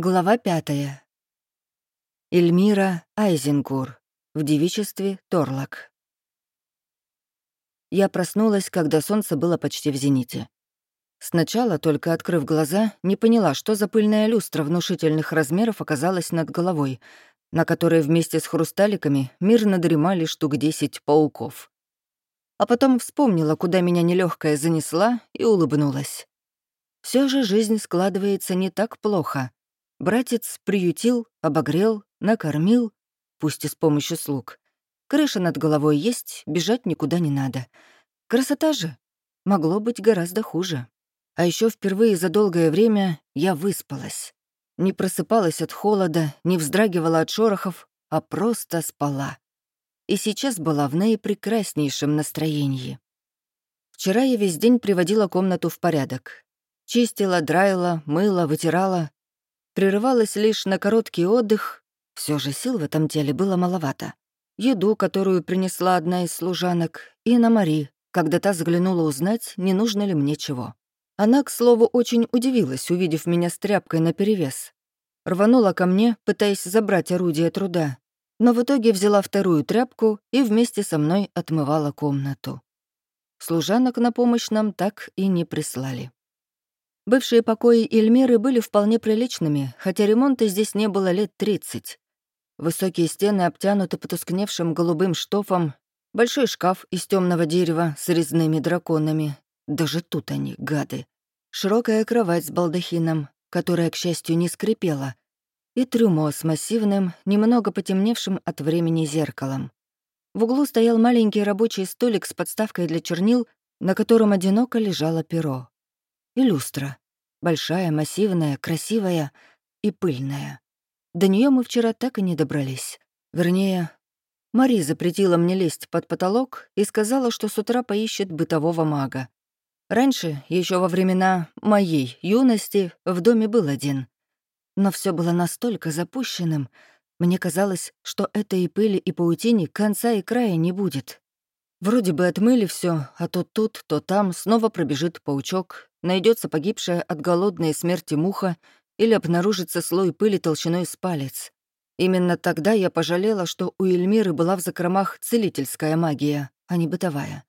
Глава пятая. Эльмира Айзенкур. В девичестве Торлок. Я проснулась, когда солнце было почти в зените. Сначала, только открыв глаза, не поняла, что за пыльная люстра внушительных размеров оказалась над головой, на которой вместе с хрусталиками мирно дремали штук десять пауков. А потом вспомнила, куда меня нелегкая занесла, и улыбнулась. Все же жизнь складывается не так плохо — Братец приютил, обогрел, накормил, пусть и с помощью слуг. Крыша над головой есть, бежать никуда не надо. Красота же. Могло быть гораздо хуже. А еще впервые за долгое время я выспалась. Не просыпалась от холода, не вздрагивала от шорохов, а просто спала. И сейчас была в наипрекраснейшем настроении. Вчера я весь день приводила комнату в порядок. Чистила, драила, мыла, вытирала, прерывалась лишь на короткий отдых, все же сил в этом теле было маловато. Еду, которую принесла одна из служанок, и на Мари, когда та заглянула узнать, не нужно ли мне чего. Она, к слову, очень удивилась, увидев меня с тряпкой наперевес. Рванула ко мне, пытаясь забрать орудие труда, но в итоге взяла вторую тряпку и вместе со мной отмывала комнату. Служанок на помощь нам так и не прислали. Бывшие покои Эльмиры были вполне приличными, хотя ремонта здесь не было лет 30. Высокие стены обтянуты потускневшим голубым штофом, большой шкаф из темного дерева с резными драконами. Даже тут они, гады. Широкая кровать с балдахином, которая, к счастью, не скрипела, и трюмо с массивным, немного потемневшим от времени зеркалом. В углу стоял маленький рабочий столик с подставкой для чернил, на котором одиноко лежало перо и люстра. Большая, массивная, красивая и пыльная. До нее мы вчера так и не добрались. Вернее, Мари запретила мне лезть под потолок и сказала, что с утра поищет бытового мага. Раньше, еще во времена моей юности, в доме был один. Но все было настолько запущенным, мне казалось, что этой пыли и паутини конца и края не будет. Вроде бы отмыли все, а то тут, то там снова пробежит паучок, найдется погибшая от голодной смерти муха или обнаружится слой пыли толщиной с палец. Именно тогда я пожалела, что у Эльмиры была в закромах целительская магия, а не бытовая.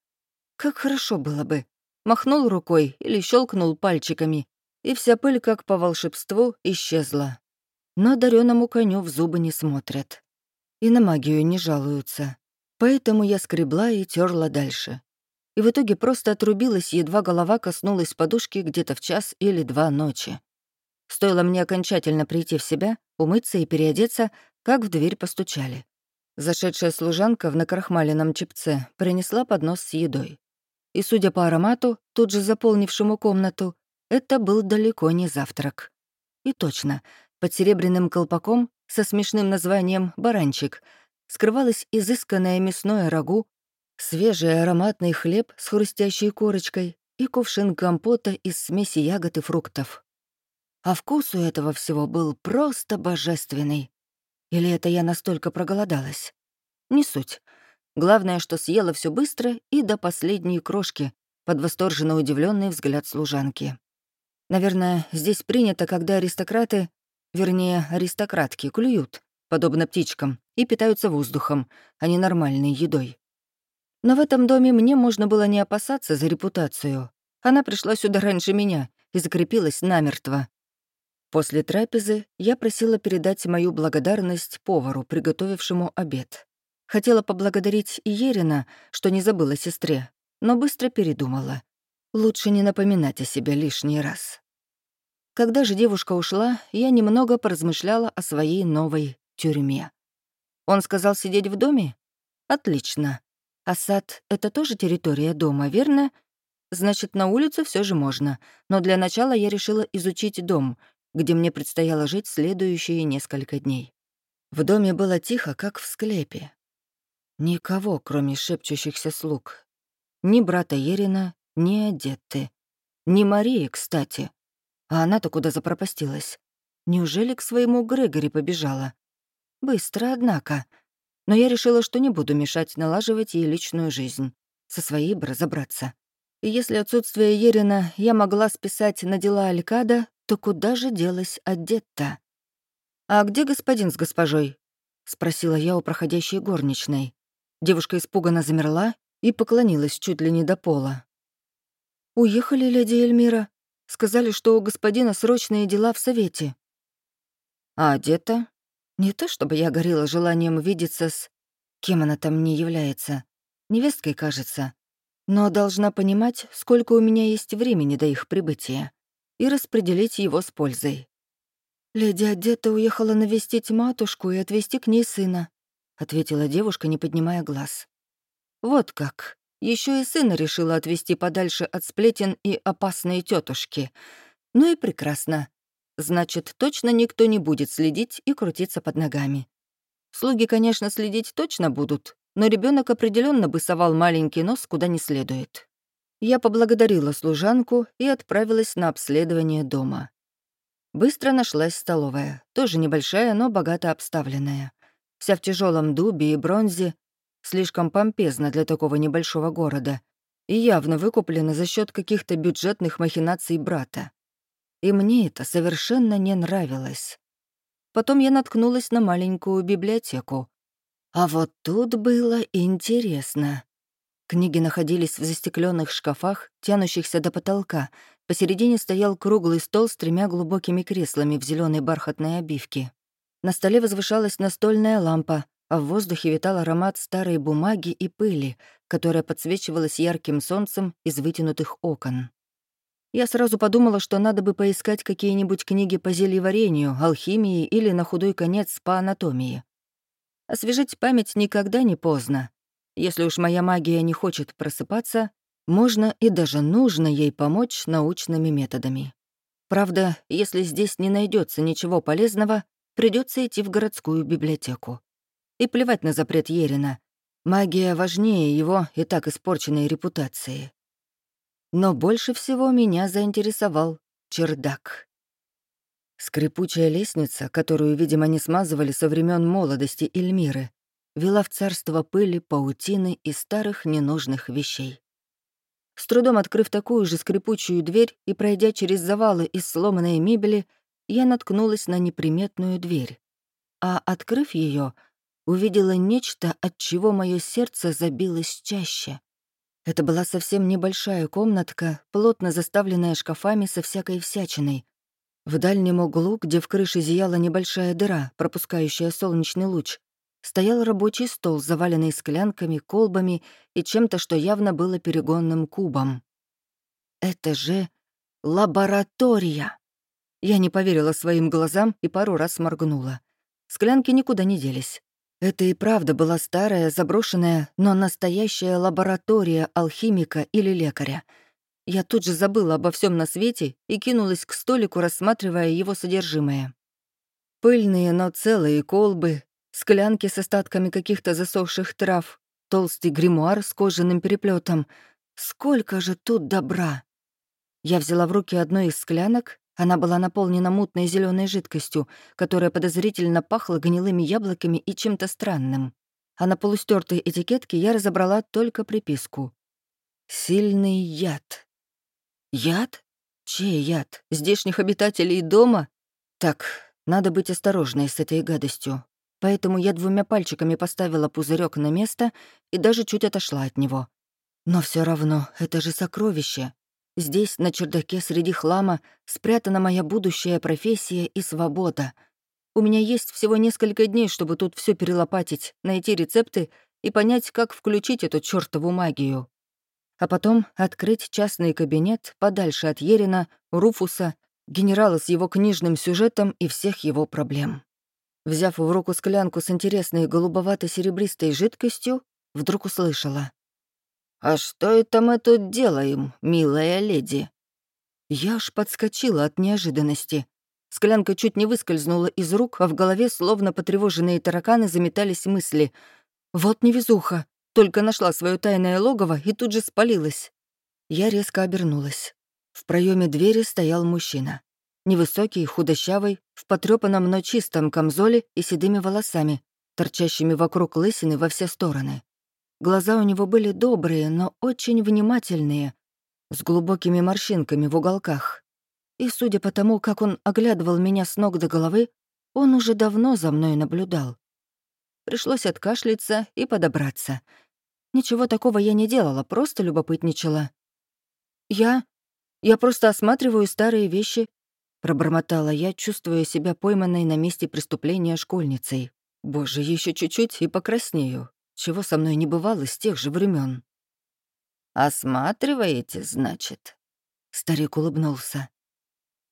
Как хорошо было бы. Махнул рукой или щелкнул пальчиками, и вся пыль, как по волшебству, исчезла. Но дареному коню в зубы не смотрят. И на магию не жалуются. Поэтому я скребла и терла дальше и в итоге просто отрубилась, едва голова коснулась подушки где-то в час или два ночи. Стоило мне окончательно прийти в себя, умыться и переодеться, как в дверь постучали. Зашедшая служанка в накрахмаленном чепце принесла поднос с едой. И, судя по аромату, тут же заполнившему комнату, это был далеко не завтрак. И точно, под серебряным колпаком со смешным названием «баранчик» скрывалось изысканное мясное рагу свежий ароматный хлеб с хрустящей корочкой и кувшин компота из смеси ягод и фруктов. А вкус у этого всего был просто божественный. Или это я настолько проголодалась? Не суть. Главное, что съела все быстро и до последней крошки, под восторженно удивленный взгляд служанки. Наверное, здесь принято, когда аристократы, вернее, аристократки, клюют, подобно птичкам, и питаются воздухом, а не нормальной едой. Но в этом доме мне можно было не опасаться за репутацию. Она пришла сюда раньше меня и закрепилась намертво. После трапезы я просила передать мою благодарность повару, приготовившему обед. Хотела поблагодарить и Ерина, что не забыла сестре, но быстро передумала. Лучше не напоминать о себе лишний раз. Когда же девушка ушла, я немного поразмышляла о своей новой тюрьме. Он сказал сидеть в доме? Отлично. А сад — это тоже территория дома, верно? Значит, на улицу все же можно. Но для начала я решила изучить дом, где мне предстояло жить следующие несколько дней. В доме было тихо, как в склепе. Никого, кроме шепчущихся слуг. Ни брата Ерина, ни одеты. Ни Марии, кстати. А она-то куда запропастилась? Неужели к своему Грегори побежала? Быстро, однако но я решила, что не буду мешать налаживать ей личную жизнь. Со своей бы разобраться. И если отсутствие Ерина я могла списать на дела Алькада, то куда же делась Адетта? «А где господин с госпожой?» — спросила я у проходящей горничной. Девушка испуганно замерла и поклонилась чуть ли не до пола. «Уехали, леди Эльмира. Сказали, что у господина срочные дела в совете». «А одета?» Не то чтобы я горела желанием видеться с... Кем она там не является? Невесткой, кажется. Но должна понимать, сколько у меня есть времени до их прибытия, и распределить его с пользой. «Леди Одетта уехала навестить матушку и отвезти к ней сына», — ответила девушка, не поднимая глаз. «Вот как. Еще и сына решила отвезти подальше от сплетен и опасной тетушки. Ну и прекрасно. Значит, точно никто не будет следить и крутиться под ногами. Слуги, конечно, следить точно будут, но ребенок определенно бы совал маленький нос куда не следует. Я поблагодарила служанку и отправилась на обследование дома. Быстро нашлась столовая, тоже небольшая, но богато обставленная. Вся в тяжелом дубе и бронзе, слишком помпезно для такого небольшого города, и явно выкуплена за счет каких-то бюджетных махинаций брата. И мне это совершенно не нравилось. Потом я наткнулась на маленькую библиотеку. А вот тут было интересно. Книги находились в застекленных шкафах, тянущихся до потолка. Посередине стоял круглый стол с тремя глубокими креслами в зеленой бархатной обивке. На столе возвышалась настольная лампа, а в воздухе витал аромат старой бумаги и пыли, которая подсвечивалась ярким солнцем из вытянутых окон. Я сразу подумала, что надо бы поискать какие-нибудь книги по зельеварению, алхимии или, на худой конец, по анатомии. Освежить память никогда не поздно. Если уж моя магия не хочет просыпаться, можно и даже нужно ей помочь научными методами. Правда, если здесь не найдется ничего полезного, придется идти в городскую библиотеку. И плевать на запрет Ерина. Магия важнее его и так испорченной репутации. Но больше всего меня заинтересовал чердак. Скрипучая лестница, которую, видимо, не смазывали со времен молодости Эльмиры, вела в царство пыли, паутины и старых ненужных вещей. С трудом открыв такую же скрипучую дверь и пройдя через завалы из сломанной мебели, я наткнулась на неприметную дверь. А, открыв ее, увидела нечто, от чего мое сердце забилось чаще. Это была совсем небольшая комнатка, плотно заставленная шкафами со всякой всячиной. В дальнем углу, где в крыше зияла небольшая дыра, пропускающая солнечный луч, стоял рабочий стол, заваленный склянками, колбами и чем-то, что явно было перегонным кубом. «Это же лаборатория!» Я не поверила своим глазам и пару раз моргнула. Склянки никуда не делись. Это и правда была старая, заброшенная, но настоящая лаборатория алхимика или лекаря. Я тут же забыла обо всем на свете и кинулась к столику, рассматривая его содержимое. Пыльные, но целые колбы, склянки с остатками каких-то засохших трав, толстый гримуар с кожаным переплетом. Сколько же тут добра! Я взяла в руки одну из склянок она была наполнена мутной зеленой жидкостью, которая подозрительно пахла гнилыми яблоками и чем-то странным. А на полустертой этикетке я разобрала только приписку. «Сильный яд». «Яд? Чей яд? Здешних обитателей дома?» «Так, надо быть осторожной с этой гадостью. Поэтому я двумя пальчиками поставила пузырек на место и даже чуть отошла от него. Но все равно, это же сокровище. Здесь, на чердаке, среди хлама, спрятана моя будущая профессия и свобода. У меня есть всего несколько дней, чтобы тут все перелопатить, найти рецепты и понять, как включить эту чертову магию. А потом открыть частный кабинет подальше от Ерина, Руфуса, генерала с его книжным сюжетом и всех его проблем. Взяв в руку склянку с интересной голубовато-серебристой жидкостью, вдруг услышала. «А что это мы тут делаем, милая леди?» Я аж подскочила от неожиданности. Склянка чуть не выскользнула из рук, а в голове, словно потревоженные тараканы, заметались мысли. «Вот невезуха, только нашла свое тайное логово и тут же спалилась». Я резко обернулась. В проеме двери стоял мужчина. Невысокий, худощавый, в потрёпанном, но чистом камзоле и седыми волосами, торчащими вокруг лысины во все стороны. Глаза у него были добрые, но очень внимательные, с глубокими морщинками в уголках. И судя по тому, как он оглядывал меня с ног до головы, Он уже давно за мной наблюдал. Пришлось откашляться и подобраться. Ничего такого я не делала, просто любопытничала. «Я... я просто осматриваю старые вещи», — пробормотала я, чувствуя себя пойманной на месте преступления школьницей. «Боже, еще чуть-чуть и покраснею. Чего со мной не бывало с тех же времен. «Осматриваете, значит?» Старик улыбнулся.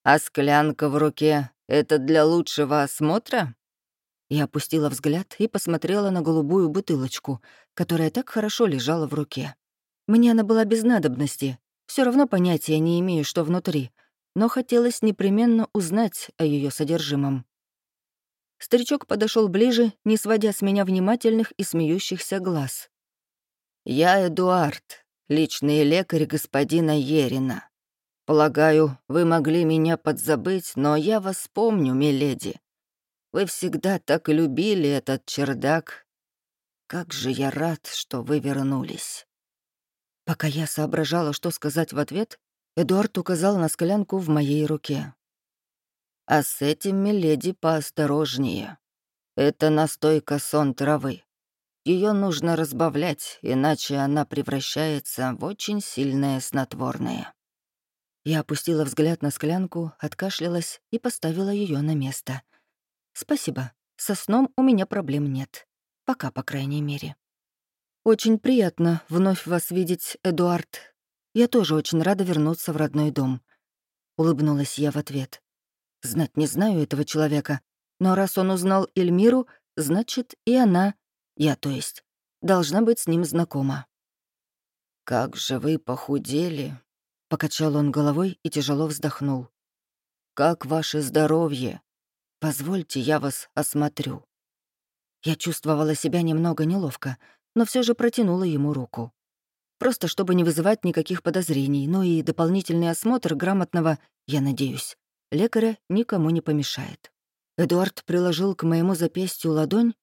«А склянка в руке — это для лучшего осмотра?» Я опустила взгляд и посмотрела на голубую бутылочку, которая так хорошо лежала в руке. Мне она была без надобности, все равно понятия не имею, что внутри, но хотелось непременно узнать о ее содержимом. Старичок подошел ближе, не сводя с меня внимательных и смеющихся глаз. «Я Эдуард, личный лекарь господина Ерина. Полагаю, вы могли меня подзабыть, но я вас помню, миледи. Вы всегда так любили этот чердак. Как же я рад, что вы вернулись». Пока я соображала, что сказать в ответ, Эдуард указал на склянку в моей руке. «А с этим, миледи, поосторожнее. Это настойка сон травы. Ее нужно разбавлять, иначе она превращается в очень сильное снотворное». Я опустила взгляд на склянку, откашлялась и поставила ее на место — «Спасибо. Со сном у меня проблем нет. Пока, по крайней мере». «Очень приятно вновь вас видеть, Эдуард. Я тоже очень рада вернуться в родной дом». Улыбнулась я в ответ. Знать не знаю этого человека, но раз он узнал Эльмиру, значит, и она, я то есть, должна быть с ним знакома. «Как же вы похудели!» — покачал он головой и тяжело вздохнул. «Как ваше здоровье? Позвольте, я вас осмотрю». Я чувствовала себя немного неловко, но все же протянула ему руку. Просто чтобы не вызывать никаких подозрений, ну и дополнительный осмотр грамотного, я надеюсь, лекаря никому не помешает. Эдуард приложил к моему запястью ладонь,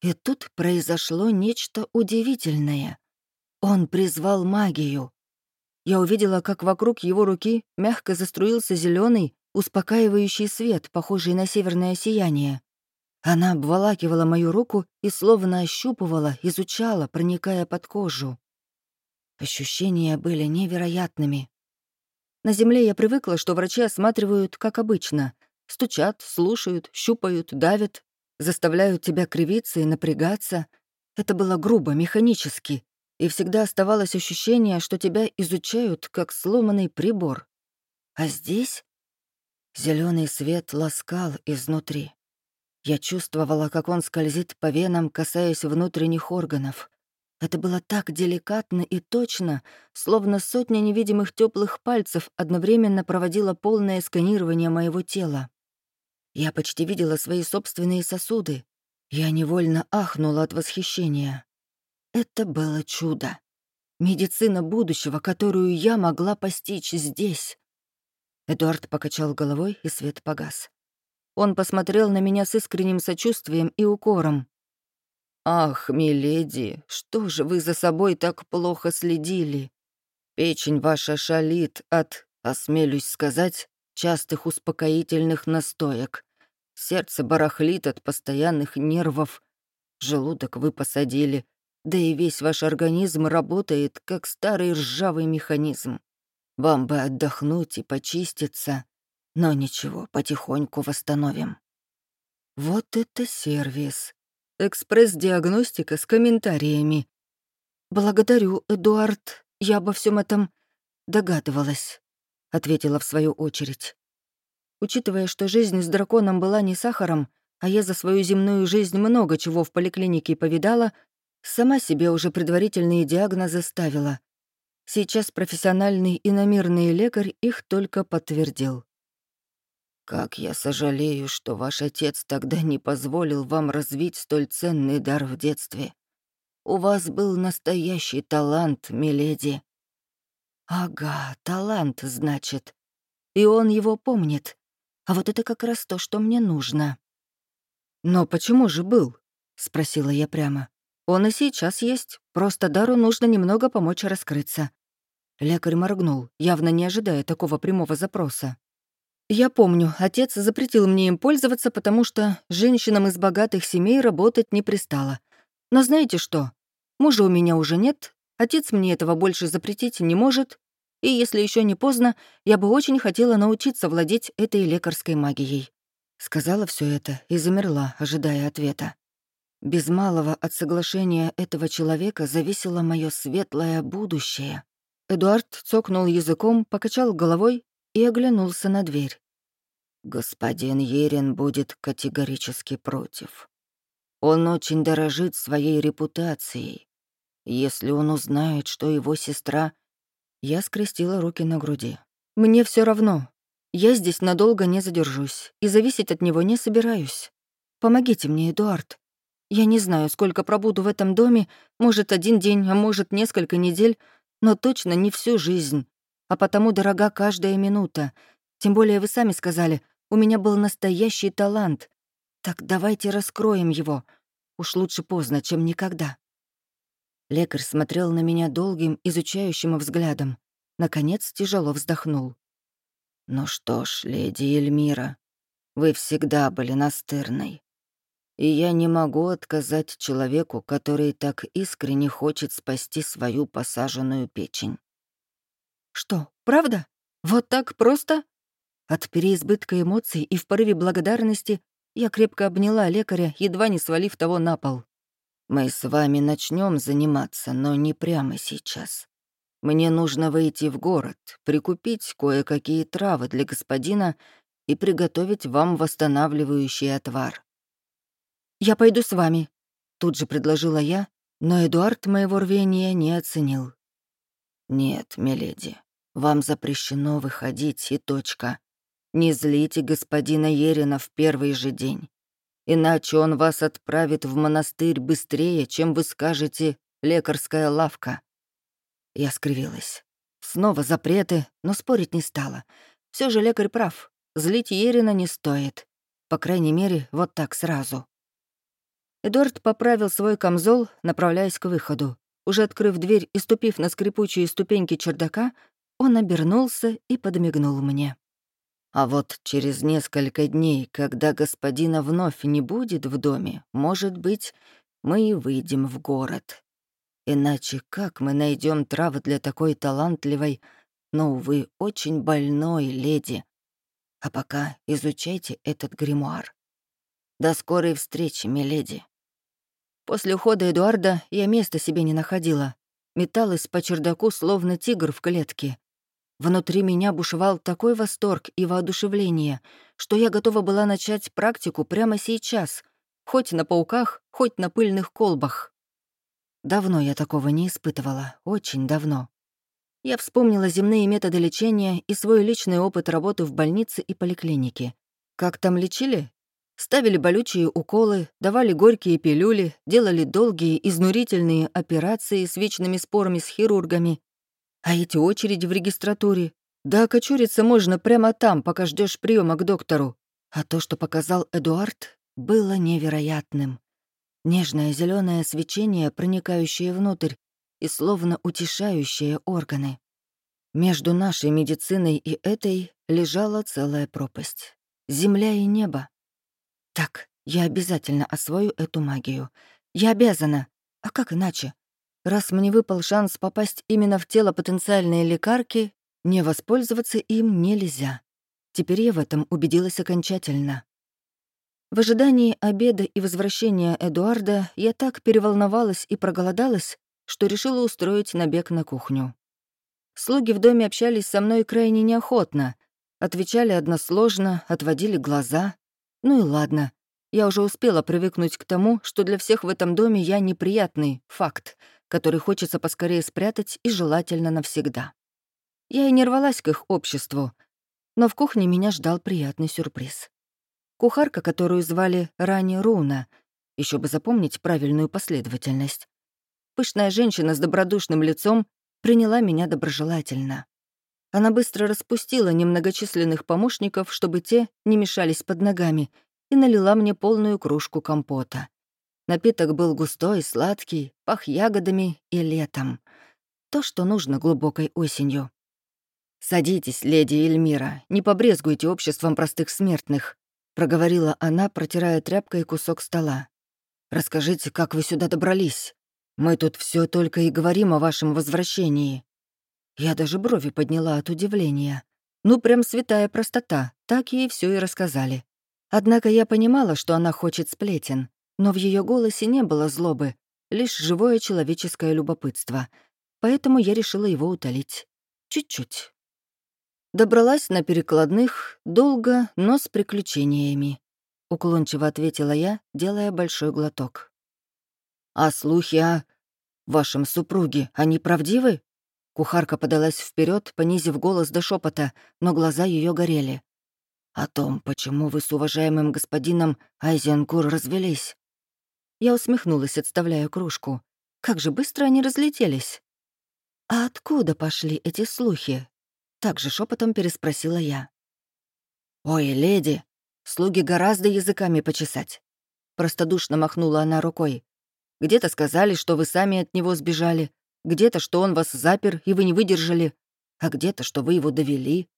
и тут произошло нечто удивительное. Он призвал магию. Я увидела, как вокруг его руки мягко заструился зеленый, успокаивающий свет, похожий на северное сияние. Она обволакивала мою руку и словно ощупывала, изучала, проникая под кожу. Ощущения были невероятными. На земле я привыкла, что врачи осматривают, как обычно. Стучат, слушают, щупают, давят, заставляют тебя кривиться и напрягаться. Это было грубо, механически, и всегда оставалось ощущение, что тебя изучают, как сломанный прибор. А здесь Зеленый свет ласкал изнутри. Я чувствовала, как он скользит по венам, касаясь внутренних органов. Это было так деликатно и точно, словно сотня невидимых теплых пальцев одновременно проводила полное сканирование моего тела. Я почти видела свои собственные сосуды. Я невольно ахнула от восхищения. Это было чудо. Медицина будущего, которую я могла постичь здесь. Эдуард покачал головой, и свет погас. Он посмотрел на меня с искренним сочувствием и укором. «Ах, миледи, что же вы за собой так плохо следили? Печень ваша шалит от, осмелюсь сказать, частых успокоительных настоек. Сердце барахлит от постоянных нервов. Желудок вы посадили, да и весь ваш организм работает, как старый ржавый механизм. Вам бы отдохнуть и почиститься, но ничего, потихоньку восстановим. Вот это сервис. Экспресс-диагностика с комментариями. Благодарю, Эдуард, я обо всем этом догадывалась, ответила в свою очередь. Учитывая, что жизнь с драконом была не сахаром, а я за свою земную жизнь много чего в поликлинике повидала, сама себе уже предварительные диагнозы ставила. Сейчас профессиональный иномирный лекарь их только подтвердил. «Как я сожалею, что ваш отец тогда не позволил вам развить столь ценный дар в детстве. У вас был настоящий талант, миледи». «Ага, талант, значит. И он его помнит. А вот это как раз то, что мне нужно». «Но почему же был?» — спросила я прямо. «Он и сейчас есть, просто дару нужно немного помочь раскрыться. Лекарь моргнул, явно не ожидая такого прямого запроса. Я помню, отец запретил мне им пользоваться, потому что женщинам из богатых семей работать не пристало. Но знаете что? Мужа у меня уже нет, отец мне этого больше запретить не может, и если еще не поздно, я бы очень хотела научиться владеть этой лекарской магией. Сказала все это и замерла, ожидая ответа. Без малого от соглашения этого человека зависело мое светлое будущее. Эдуард цокнул языком, покачал головой и оглянулся на дверь. «Господин Ерин будет категорически против. Он очень дорожит своей репутацией. Если он узнает, что его сестра...» Я скрестила руки на груди. «Мне все равно. Я здесь надолго не задержусь и зависеть от него не собираюсь. Помогите мне, Эдуард. Я не знаю, сколько пробуду в этом доме, может, один день, а может, несколько недель, но точно не всю жизнь. А потому дорога каждая минута. Тем более вы сами сказали, у меня был настоящий талант. Так давайте раскроем его. Уж лучше поздно, чем никогда. Лекарь смотрел на меня долгим, изучающим взглядом. Наконец тяжело вздохнул. «Ну что ж, леди Эльмира, вы всегда были настырной. И я не могу отказать человеку, который так искренне хочет спасти свою посаженную печень. Что, правда? Вот так просто? От переизбытка эмоций и в порыве благодарности я крепко обняла лекаря, едва не свалив того на пол. «Мы с вами начнем заниматься, но не прямо сейчас. Мне нужно выйти в город, прикупить кое-какие травы для господина и приготовить вам восстанавливающий отвар. «Я пойду с вами», — тут же предложила я, но Эдуард моего рвения не оценил. «Нет, миледи, вам запрещено выходить, и точка. Не злите господина Ерина в первый же день, иначе он вас отправит в монастырь быстрее, чем вы скажете «лекарская лавка». Я скривилась. Снова запреты, но спорить не стала. Все же лекарь прав. Злить Ерина не стоит. По крайней мере, вот так сразу. Эдуард поправил свой камзол, направляясь к выходу. Уже открыв дверь и ступив на скрипучие ступеньки чердака, он обернулся и подмигнул мне. «А вот через несколько дней, когда господина вновь не будет в доме, может быть, мы и выйдем в город. Иначе как мы найдем травы для такой талантливой, но, увы, очень больной леди? А пока изучайте этот гримуар. До скорой встречи, миледи. После ухода Эдуарда я места себе не находила. Металась по чердаку, словно тигр в клетке. Внутри меня бушевал такой восторг и воодушевление, что я готова была начать практику прямо сейчас, хоть на пауках, хоть на пыльных колбах. Давно я такого не испытывала, очень давно. Я вспомнила земные методы лечения и свой личный опыт работы в больнице и поликлинике. Как там лечили? Ставили болючие уколы, давали горькие пилюли, делали долгие, изнурительные операции с вечными спорами с хирургами. А эти очереди в регистратуре. Да окочуриться можно прямо там, пока ждешь приема к доктору. А то, что показал Эдуард, было невероятным. Нежное зеленое свечение, проникающее внутрь и словно утешающее органы. Между нашей медициной и этой лежала целая пропасть. Земля и небо. Так, я обязательно освою эту магию. Я обязана. А как иначе? Раз мне выпал шанс попасть именно в тело потенциальной лекарки, не воспользоваться им нельзя. Теперь я в этом убедилась окончательно. В ожидании обеда и возвращения Эдуарда я так переволновалась и проголодалась, что решила устроить набег на кухню. Слуги в доме общались со мной крайне неохотно, отвечали односложно, отводили глаза. Ну и ладно. Я уже успела привыкнуть к тому, что для всех в этом доме я неприятный факт, который хочется поскорее спрятать и желательно навсегда. Я и не рвалась к их обществу, но в кухне меня ждал приятный сюрприз. Кухарка, которую звали Рани Руна, еще бы запомнить правильную последовательность. Пышная женщина с добродушным лицом приняла меня доброжелательно. Она быстро распустила немногочисленных помощников, чтобы те не мешались под ногами, и налила мне полную кружку компота. Напиток был густой, сладкий, пах ягодами и летом. То, что нужно глубокой осенью. «Садитесь, леди Эльмира, не побрезгуйте обществом простых смертных», — проговорила она, протирая тряпкой кусок стола. «Расскажите, как вы сюда добрались? Мы тут все только и говорим о вашем возвращении». Я даже брови подняла от удивления. Ну, прям святая простота, так ей все и рассказали. Однако я понимала, что она хочет сплетен, но в ее голосе не было злобы, лишь живое человеческое любопытство. Поэтому я решила его утолить. Чуть-чуть. Добралась на перекладных, долго, но с приключениями. Уклончиво ответила я, делая большой глоток. «А слухи о вашем супруге, они правдивы?» Кухарка подалась вперед, понизив голос до шепота, но глаза ее горели. «О том, почему вы с уважаемым господином Айзенкур развелись». Я усмехнулась, отставляя кружку. Как же быстро они разлетелись. «А откуда пошли эти слухи?» Также шепотом переспросила я. «Ой, леди, слуги гораздо языками почесать». Простодушно махнула она рукой. «Где-то сказали, что вы сами от него сбежали, где-то, что он вас запер, и вы не выдержали, а где-то, что вы его довели».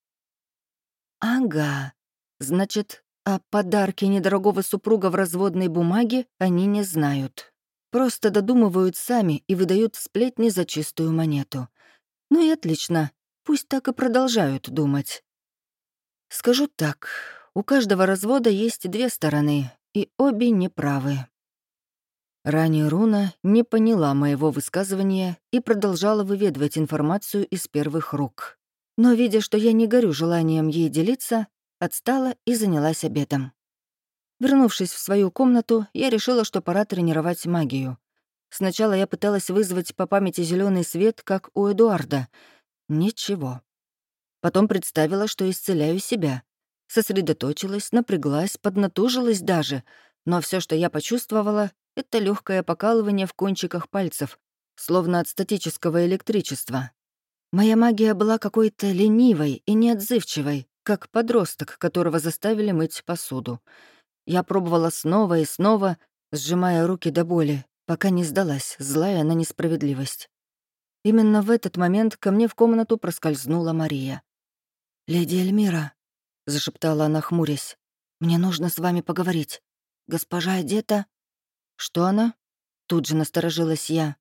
«Ага, значит, о подарке недорогого супруга в разводной бумаге они не знают. Просто додумывают сами и выдают сплетни за чистую монету. Ну и отлично, пусть так и продолжают думать. Скажу так, у каждого развода есть две стороны, и обе неправы. Ранее Руна не поняла моего высказывания и продолжала выведывать информацию из первых рук. Но, видя, что я не горю желанием ей делиться, отстала и занялась обедом. Вернувшись в свою комнату, я решила, что пора тренировать магию. Сначала я пыталась вызвать по памяти зеленый свет, как у Эдуарда. Ничего. Потом представила, что исцеляю себя. Сосредоточилась, напряглась, поднатужилась даже. Но все, что я почувствовала, это легкое покалывание в кончиках пальцев, словно от статического электричества. Моя магия была какой-то ленивой и неотзывчивой, как подросток, которого заставили мыть посуду. Я пробовала снова и снова, сжимая руки до боли, пока не сдалась, злая на несправедливость. Именно в этот момент ко мне в комнату проскользнула Мария. «Леди Эльмира», — зашептала она, хмурясь, — «мне нужно с вами поговорить. Госпожа одета...» «Что она?» Тут же насторожилась я.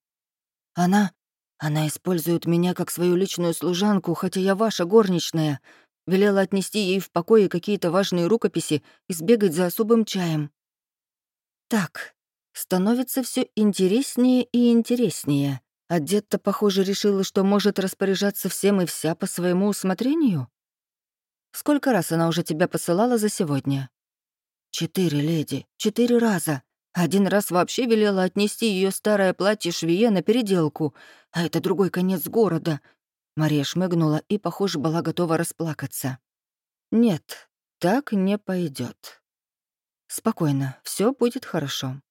«Она... Она использует меня как свою личную служанку, хотя я ваша горничная. Велела отнести ей в покое какие-то важные рукописи и сбегать за особым чаем. Так, становится все интереснее и интереснее. А дед-то, похоже, решила, что может распоряжаться всем и вся по своему усмотрению? Сколько раз она уже тебя посылала за сегодня? Четыре, леди, четыре раза. Один раз вообще велела отнести ее старое платье швее на переделку, а это другой конец города. Мария шмыгнула и, похоже, была готова расплакаться. Нет, так не пойдет. Спокойно, все будет хорошо.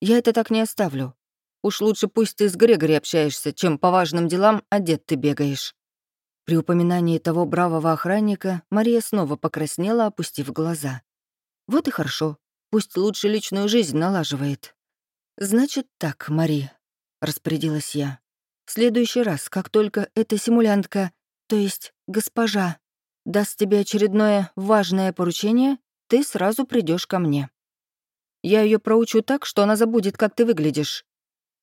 Я это так не оставлю. Уж лучше пусть ты с Грегори общаешься, чем по важным делам одет ты бегаешь. При упоминании того бравого охранника Мария снова покраснела, опустив глаза. Вот и хорошо, Пусть лучше личную жизнь налаживает. «Значит так, Мари», — распорядилась я. «В следующий раз, как только эта симулянтка, то есть госпожа, даст тебе очередное важное поручение, ты сразу придешь ко мне. Я ее проучу так, что она забудет, как ты выглядишь.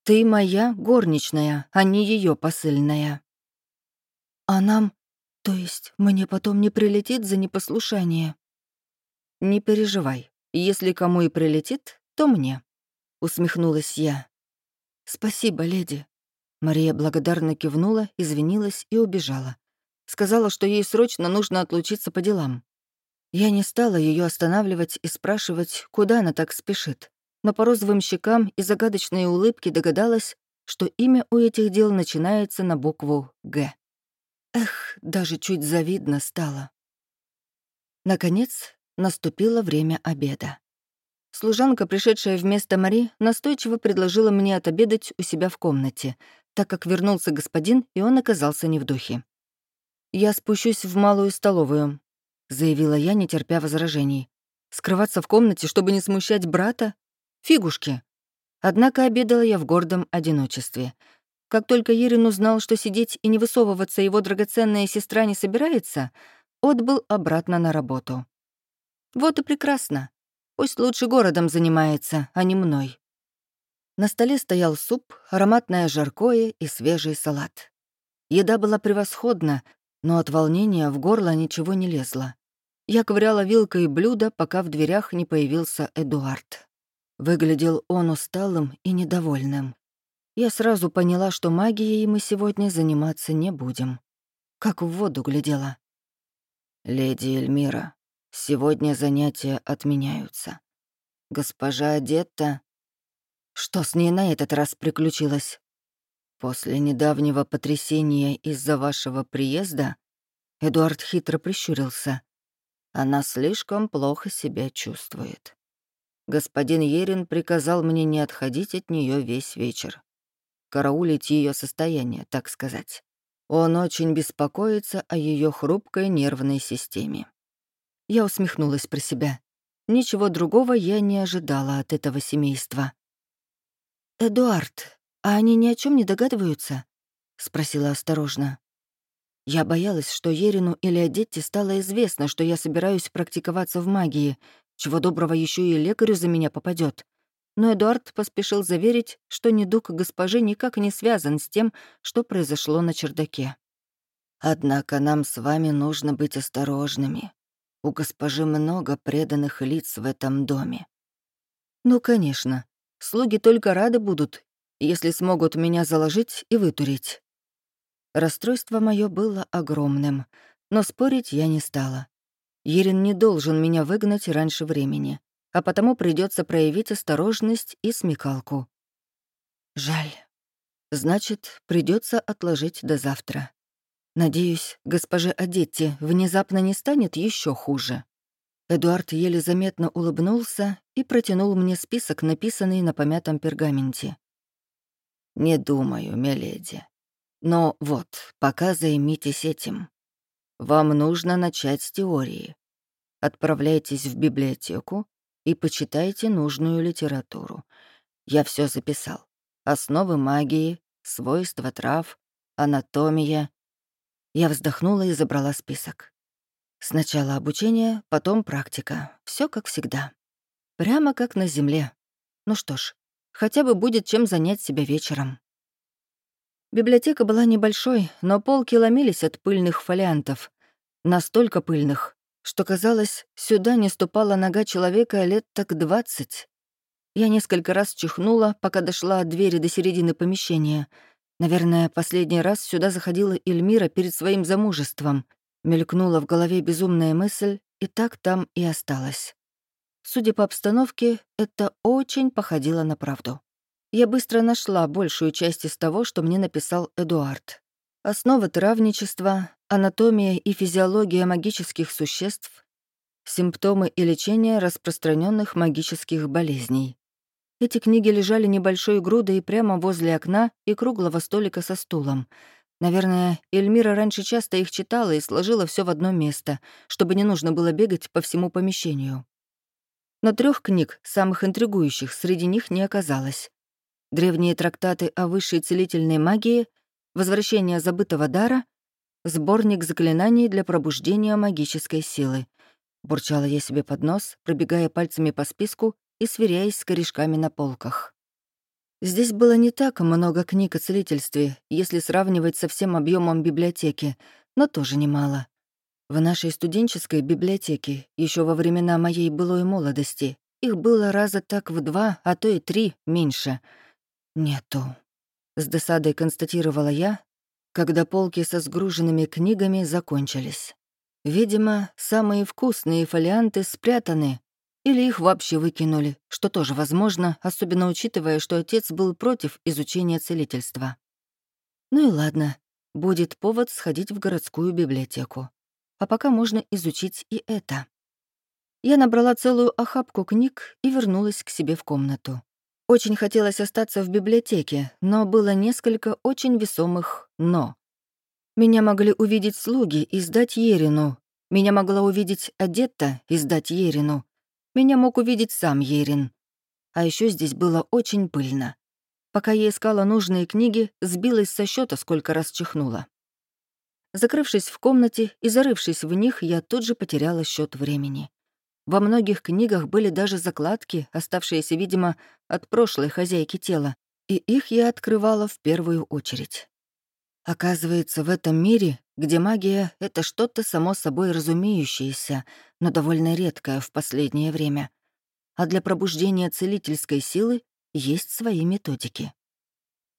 Ты моя горничная, а не ее посыльная. А нам, то есть мне потом не прилетит за непослушание? Не переживай. Если кому и прилетит, то мне», — усмехнулась я. «Спасибо, леди». Мария благодарно кивнула, извинилась и убежала. Сказала, что ей срочно нужно отлучиться по делам. Я не стала ее останавливать и спрашивать, куда она так спешит, но по розовым щекам и загадочной улыбке догадалась, что имя у этих дел начинается на букву «Г». Эх, даже чуть завидно стало. Наконец, Наступило время обеда. Служанка, пришедшая вместо Мари, настойчиво предложила мне отобедать у себя в комнате, так как вернулся господин, и он оказался не в духе. «Я спущусь в малую столовую», — заявила я, не терпя возражений. «Скрываться в комнате, чтобы не смущать брата? Фигушки!» Однако обедала я в гордом одиночестве. Как только Ерин узнал, что сидеть и не высовываться его драгоценная сестра не собирается, отбыл обратно на работу. Вот и прекрасно. Пусть лучше городом занимается, а не мной. На столе стоял суп, ароматное жаркое и свежий салат. Еда была превосходна, но от волнения в горло ничего не лезло. Я ковыряла вилкой блюдо, пока в дверях не появился Эдуард. Выглядел он усталым и недовольным. Я сразу поняла, что магией мы сегодня заниматься не будем. Как в воду глядела. «Леди Эльмира, сегодня занятия отменяются. Госпожа Детта...» Что с ней на этот раз приключилось? После недавнего потрясения из-за вашего приезда Эдуард хитро прищурился. Она слишком плохо себя чувствует. Господин Ерин приказал мне не отходить от нее весь вечер караулить ее состояние, так сказать. Он очень беспокоится о ее хрупкой нервной системе. Я усмехнулась про себя. Ничего другого я не ожидала от этого семейства. «Эдуард, а они ни о чем не догадываются?» — спросила осторожно. Я боялась, что Ерину или Одетте стало известно, что я собираюсь практиковаться в магии, чего доброго еще и лекарю за меня попадет но Эдуард поспешил заверить, что недуг госпожи никак не связан с тем, что произошло на чердаке. «Однако нам с вами нужно быть осторожными. У госпожи много преданных лиц в этом доме». «Ну, конечно. Слуги только рады будут, если смогут меня заложить и вытурить». Расстройство мое было огромным, но спорить я не стала. Ерин не должен меня выгнать раньше времени а потому придется проявить осторожность и смекалку. Жаль. Значит, придется отложить до завтра. Надеюсь, госпоже Адетти внезапно не станет еще хуже. Эдуард еле заметно улыбнулся и протянул мне список, написанный на помятом пергаменте. «Не думаю, миледи. Но вот, пока займитесь этим. Вам нужно начать с теории. Отправляйтесь в библиотеку и почитайте нужную литературу. Я все записал. Основы магии, свойства трав, анатомия. Я вздохнула и забрала список. Сначала обучение, потом практика. Все как всегда. Прямо как на земле. Ну что ж, хотя бы будет чем занять себя вечером. Библиотека была небольшой, но полки ломились от пыльных фолиантов. Настолько пыльных, что, казалось, сюда не ступала нога человека лет так двадцать. Я несколько раз чихнула, пока дошла от двери до середины помещения. Наверное, последний раз сюда заходила Эльмира перед своим замужеством. Мелькнула в голове безумная мысль, и так там и осталась. Судя по обстановке, это очень походило на правду. Я быстро нашла большую часть из того, что мне написал Эдуард. Основы травничества, анатомия и физиология магических существ, симптомы и лечение распространенных магических болезней. Эти книги лежали небольшой грудой прямо возле окна и круглого столика со стулом. Наверное, Эльмира раньше часто их читала и сложила все в одно место, чтобы не нужно было бегать по всему помещению. Но трех книг, самых интригующих, среди них не оказалось. Древние трактаты о высшей целительной магии — Возвращение забытого дара, сборник заклинаний для пробуждения магической силы. Бурчала я себе под нос, пробегая пальцами по списку и сверяясь с корешками на полках. Здесь было не так много книг о целительстве, если сравнивать со всем объемом библиотеки, но тоже немало. В нашей студенческой библиотеке, еще во времена моей былой молодости, их было раза так в два, а то и три меньше. Нету. С досадой констатировала я, когда полки со сгруженными книгами закончились. Видимо, самые вкусные фолианты спрятаны или их вообще выкинули, что тоже возможно, особенно учитывая, что отец был против изучения целительства. Ну и ладно, будет повод сходить в городскую библиотеку. А пока можно изучить и это. Я набрала целую охапку книг и вернулась к себе в комнату. Очень хотелось остаться в библиотеке, но было несколько очень весомых «но». Меня могли увидеть слуги и сдать Ерину. Меня могла увидеть Адетта и сдать Ерину. Меня мог увидеть сам Ерин. А еще здесь было очень пыльно. Пока я искала нужные книги, сбилась со счета, сколько раз чихнула. Закрывшись в комнате и зарывшись в них, я тут же потеряла счет времени. Во многих книгах были даже закладки, оставшиеся, видимо, от прошлой хозяйки тела, и их я открывала в первую очередь. Оказывается, в этом мире, где магия — это что-то само собой разумеющееся, но довольно редкое в последнее время, а для пробуждения целительской силы есть свои методики.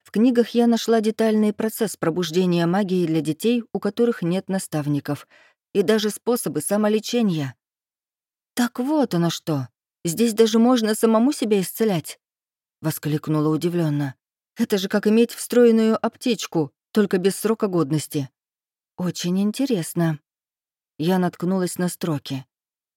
В книгах я нашла детальный процесс пробуждения магии для детей, у которых нет наставников, и даже способы самолечения. «Так вот оно что! Здесь даже можно самому себя исцелять!» — воскликнула удивленно. «Это же как иметь встроенную аптечку, только без срока годности». «Очень интересно». Я наткнулась на строки.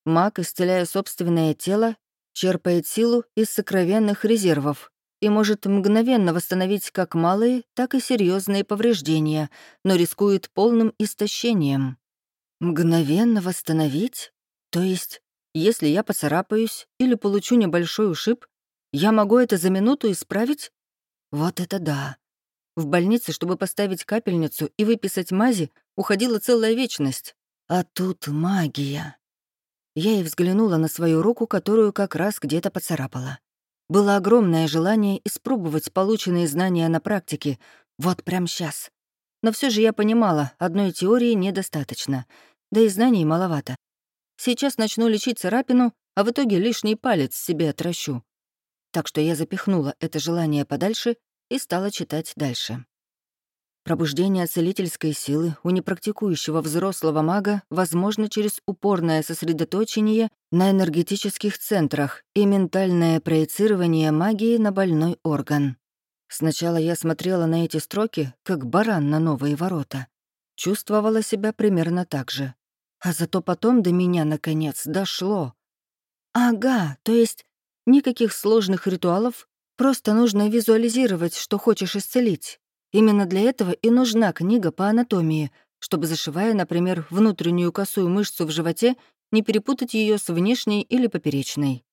Маг, исцеляя собственное тело, черпает силу из сокровенных резервов и может мгновенно восстановить как малые, так и серьезные повреждения, но рискует полным истощением. Мгновенно восстановить? То есть, если я поцарапаюсь или получу небольшой ушиб, я могу это за минуту исправить? Вот это да. В больнице, чтобы поставить капельницу и выписать мази, уходила целая вечность. А тут магия. Я и взглянула на свою руку, которую как раз где-то поцарапала. Было огромное желание испробовать полученные знания на практике, вот прямо сейчас. Но все же я понимала, одной теории недостаточно, да и знаний маловато. Сейчас начну лечить царапину, а в итоге лишний палец себе отращу. Так что я запихнула это желание подальше и стала читать дальше. Пробуждение целительской силы у непрактикующего взрослого мага возможно через упорное сосредоточение на энергетических центрах и ментальное проецирование магии на больной орган. Сначала я смотрела на эти строки, как баран на новые ворота. Чувствовала себя примерно так же. А зато потом до меня, наконец, дошло. Ага, то есть никаких сложных ритуалов, просто нужно визуализировать, что хочешь исцелить. Именно для этого и нужна книга по анатомии, чтобы, зашивая, например, внутреннюю косую мышцу в животе, не перепутать ее с внешней или поперечной.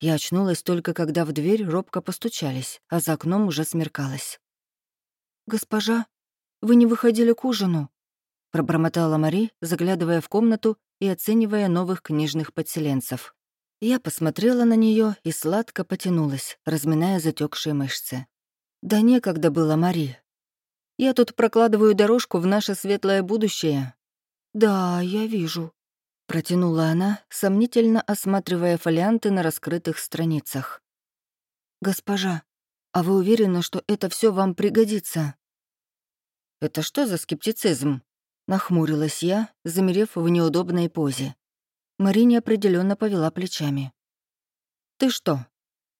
Я очнулась только, когда в дверь робко постучались, а за окном уже смеркалось. «Госпожа, вы не выходили к ужину?» — пробормотала Мари, заглядывая в комнату и оценивая новых книжных подселенцев. Я посмотрела на нее и сладко потянулась, разминая затекшие мышцы. Да некогда было, Мари. Я тут прокладываю дорожку в наше светлое будущее. Да, я вижу. Протянула она, сомнительно осматривая фолианты на раскрытых страницах. «Госпожа, а вы уверены, что это все вам пригодится?» «Это что за скептицизм?» — нахмурилась я, замерев в неудобной позе. Мари определенно повела плечами. «Ты что,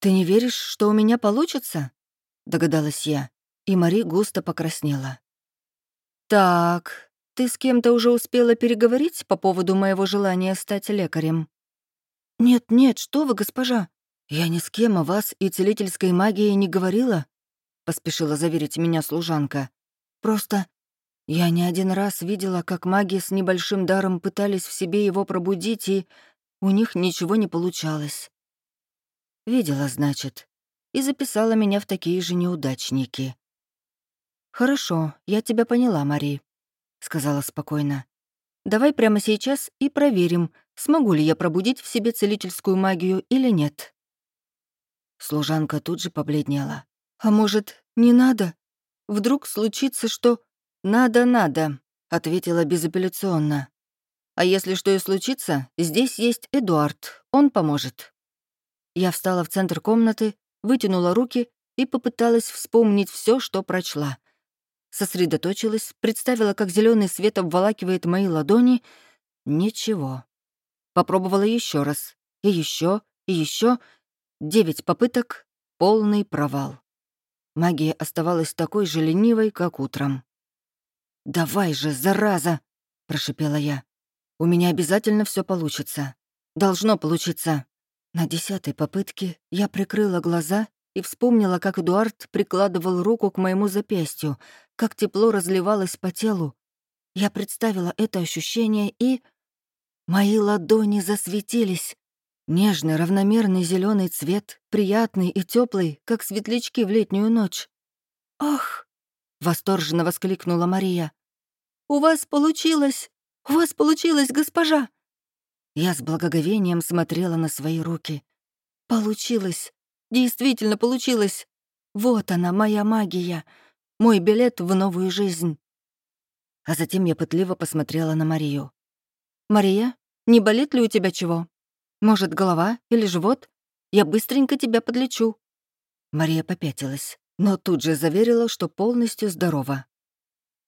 ты не веришь, что у меня получится?» — догадалась я, и Мари густо покраснела. «Так, ты с кем-то уже успела переговорить по поводу моего желания стать лекарем?» «Нет-нет, что вы, госпожа, я ни с кем о вас и целительской магии не говорила», — поспешила заверить меня служанка. «Просто я не один раз видела, как маги с небольшим даром пытались в себе его пробудить, и у них ничего не получалось». «Видела, значит», и записала меня в такие же неудачники. «Хорошо, я тебя поняла, Мари», — сказала спокойно. «Давай прямо сейчас и проверим, смогу ли я пробудить в себе целительскую магию или нет». Служанка тут же побледнела. «А может, не надо? Вдруг случится, что...» «Надо-надо», — ответила безапелляционно. «А если что и случится, здесь есть Эдуард, он поможет». Я встала в центр комнаты, вытянула руки и попыталась вспомнить все, что прочла. Сосредоточилась, представила, как зеленый свет обволакивает мои ладони. Ничего. Попробовала еще раз. И еще, и еще. Девять попыток — полный провал. Магия оставалась такой же ленивой, как утром. «Давай же, зараза!» — прошипела я. «У меня обязательно все получится. Должно получиться». На десятой попытке я прикрыла глаза и вспомнила, как Эдуард прикладывал руку к моему запястью, как тепло разливалось по телу. Я представила это ощущение и... Мои ладони засветились. Нежный, равномерный зеленый цвет, приятный и теплый, как светлячки в летнюю ночь. «Ах!» — восторженно воскликнула Мария. «У вас получилось! У вас получилось, госпожа!» Я с благоговением смотрела на свои руки. «Получилось! Действительно получилось! Вот она, моя магия! Мой билет в новую жизнь!» А затем я пытливо посмотрела на Марию. «Мария, не болит ли у тебя чего?» Может, голова или живот? Я быстренько тебя подлечу». Мария попятилась, но тут же заверила, что полностью здорова.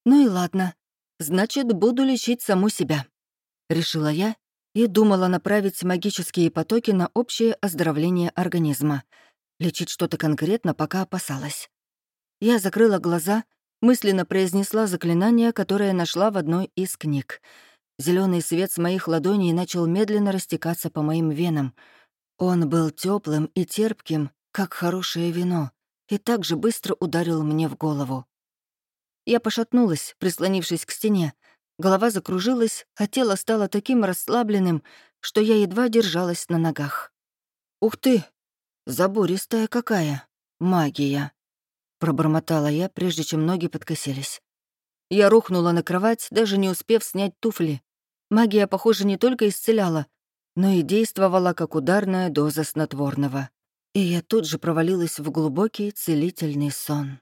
«Ну и ладно. Значит, буду лечить саму себя», — решила я и думала направить магические потоки на общее оздоровление организма. Лечить что-то конкретно пока опасалась. Я закрыла глаза, мысленно произнесла заклинание, которое нашла в одной из книг — Зеленый свет с моих ладоней начал медленно растекаться по моим венам. Он был теплым и терпким, как хорошее вино, и так же быстро ударил мне в голову. Я пошатнулась, прислонившись к стене. Голова закружилась, а тело стало таким расслабленным, что я едва держалась на ногах. «Ух ты! Забористая какая! Магия!» Пробормотала я, прежде чем ноги подкосились. Я рухнула на кровать, даже не успев снять туфли. Магия, похоже, не только исцеляла, но и действовала как ударная доза снотворного. И я тут же провалилась в глубокий целительный сон.